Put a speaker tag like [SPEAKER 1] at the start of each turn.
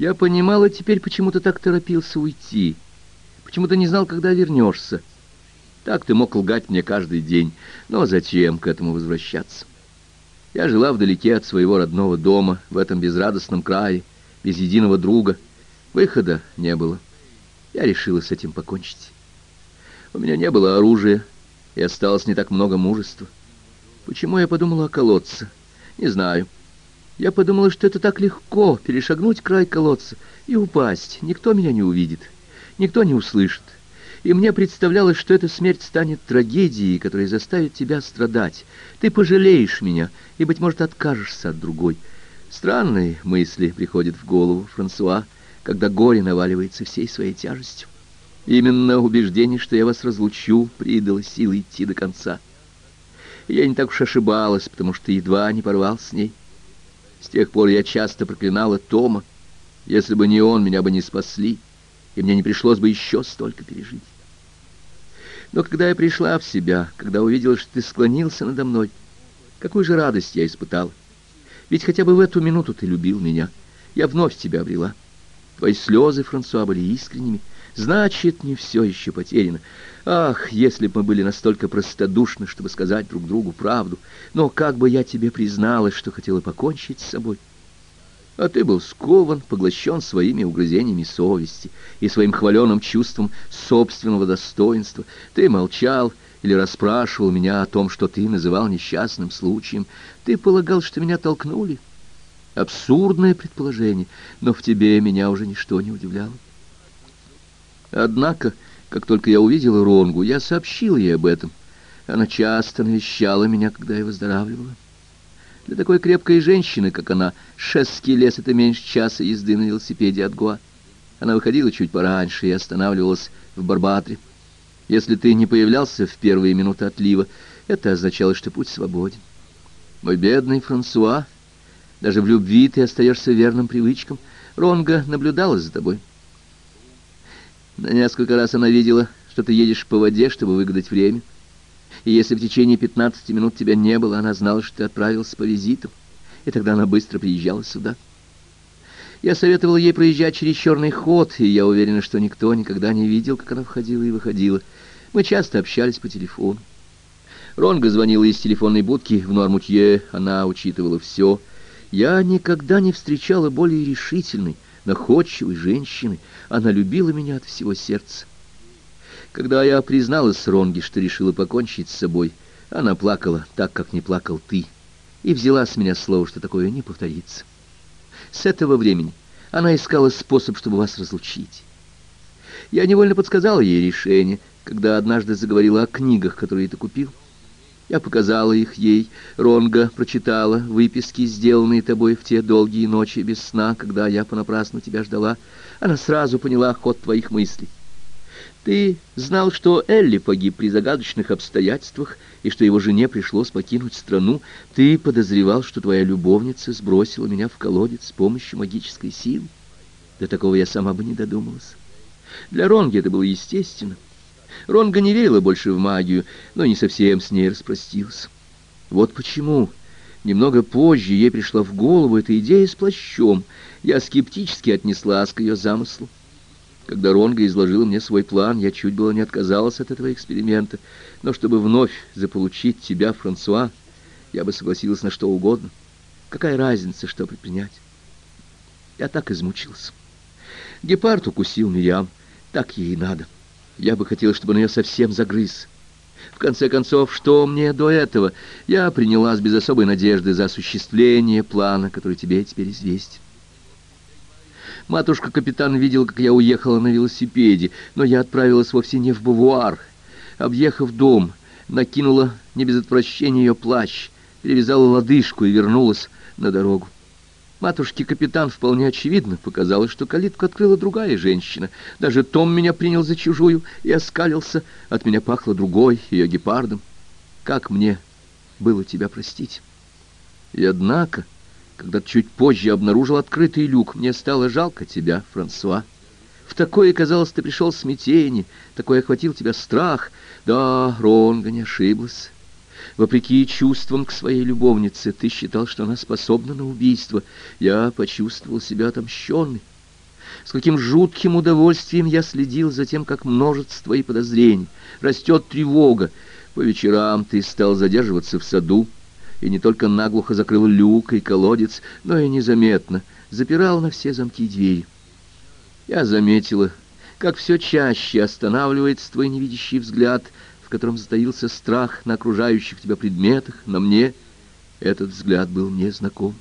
[SPEAKER 1] Я понимала теперь, почему ты так торопился уйти, почему ты не знал, когда вернешься. Так ты мог лгать мне каждый день, но зачем к этому возвращаться? Я жила вдалеке от своего родного дома, в этом безрадостном крае, без единого друга. Выхода не было. Я решила с этим покончить. У меня не было оружия, и осталось не так много мужества. Почему я подумала о колодце? Не знаю. Я подумала, что это так легко перешагнуть край колодца и упасть. Никто меня не увидит, никто не услышит. И мне представлялось, что эта смерть станет трагедией, которая заставит тебя страдать. Ты пожалеешь меня и, быть может, откажешься от другой. Странные мысли приходят в голову Франсуа, когда горе наваливается всей своей тяжестью. Именно убеждение, что я вас разлучу, придало силы идти до конца. Я не так уж ошибалась, потому что едва не порвал с ней. С тех пор я часто проклинала Тома. Если бы не он, меня бы не спасли, и мне не пришлось бы еще столько пережить. Но когда я пришла в себя, когда увидела, что ты склонился надо мной, какую же радость я испытала. Ведь хотя бы в эту минуту ты любил меня. Я вновь тебя обрела. Твои слезы, Франсуа, были искренними. Значит, не все еще потеряно. Ах, если бы мы были настолько простодушны, чтобы сказать друг другу правду. Но как бы я тебе призналась, что хотела покончить с собой. А ты был скован, поглощен своими угрызениями совести и своим хваленым чувством собственного достоинства. Ты молчал или расспрашивал меня о том, что ты называл несчастным случаем. Ты полагал, что меня толкнули. Абсурдное предположение, но в тебе меня уже ничто не удивляло. Однако, как только я увидела Ронгу, я сообщил ей об этом. Она часто навещала меня, когда я выздоравливала. Для такой крепкой женщины, как она, Шесский лес — это меньше часа езды на велосипеде от Гуа. Она выходила чуть пораньше и останавливалась в Барбатре. Если ты не появлялся в первые минуты отлива, это означало, что путь свободен. Мой бедный Франсуа, даже в любви ты остаешься верным привычкам. Ронга наблюдала за тобой. На несколько раз она видела, что ты едешь по воде, чтобы выгадать время. И если в течение 15 минут тебя не было, она знала, что ты отправился по визиту. И тогда она быстро приезжала сюда. Я советовал ей проезжать через черный ход, и я уверена, что никто никогда не видел, как она входила и выходила. Мы часто общались по телефону. Ронга звонила из телефонной будки в Нормутье, она учитывала все. Я никогда не встречала более решительной, находчивой женщины. Она любила меня от всего сердца. Когда я призналась Ронге, что решила покончить с собой, она плакала так, как не плакал ты, и взяла с меня слово, что такое не повторится. С этого времени она искала способ, чтобы вас разлучить. Я невольно подсказала ей решение, когда однажды заговорила о книгах, которые ты купил. Я показала их ей. Ронга прочитала выписки, сделанные тобой в те долгие ночи без сна, когда я понапрасну тебя ждала. Она сразу поняла ход твоих мыслей. Ты знал, что Элли погиб при загадочных обстоятельствах и что его жене пришлось покинуть страну. Ты подозревал, что твоя любовница сбросила меня в колодец с помощью магической силы. До такого я сама бы не додумалась. Для Ронги это было естественно. Ронга не верила больше в магию, но не совсем с ней распростился. Вот почему. Немного позже ей пришла в голову эта идея с плащом. Я скептически отнеслась к ее замыслу. Когда Ронга изложила мне свой план, я чуть было не отказалась от этого эксперимента. Но чтобы вновь заполучить тебя, Франсуа, я бы согласилась на что угодно. Какая разница, что предпринять? Я так измучился. Гепард укусил Мириам. Так ей и надо. — я бы хотел, чтобы он ее совсем загрыз. В конце концов, что мне до этого? Я принялась без особой надежды за осуществление плана, который тебе теперь известен. Матушка-капитан видел, как я уехала на велосипеде, но я отправилась вовсе не в бувуар. Объехав дом, накинула не без отвращения ее плащ, перевязала лодыжку и вернулась на дорогу. Матушке-капитан вполне очевидно показалось, что калитку открыла другая женщина. Даже Том меня принял за чужую и оскалился. От меня пахло другой, ее гепардом. Как мне было тебя простить? И однако, когда чуть позже обнаружил открытый люк, мне стало жалко тебя, Франсуа. В такое, казалось, ты пришел смятение, такой охватил тебя страх. Да, Ронга не ошиблась. Вопреки чувствам к своей любовнице, ты считал, что она способна на убийство. Я почувствовал себя отомщенной. С каким жутким удовольствием я следил за тем, как множатся твои подозрения, растет тревога. По вечерам ты стал задерживаться в саду, и не только наглухо закрыл люк и колодец, но и незаметно запирал на все замки двери. Я заметила, как все чаще останавливается твой невидящий взгляд, в котором затаился страх на окружающих тебя предметах, на мне. Этот взгляд был мне знаком.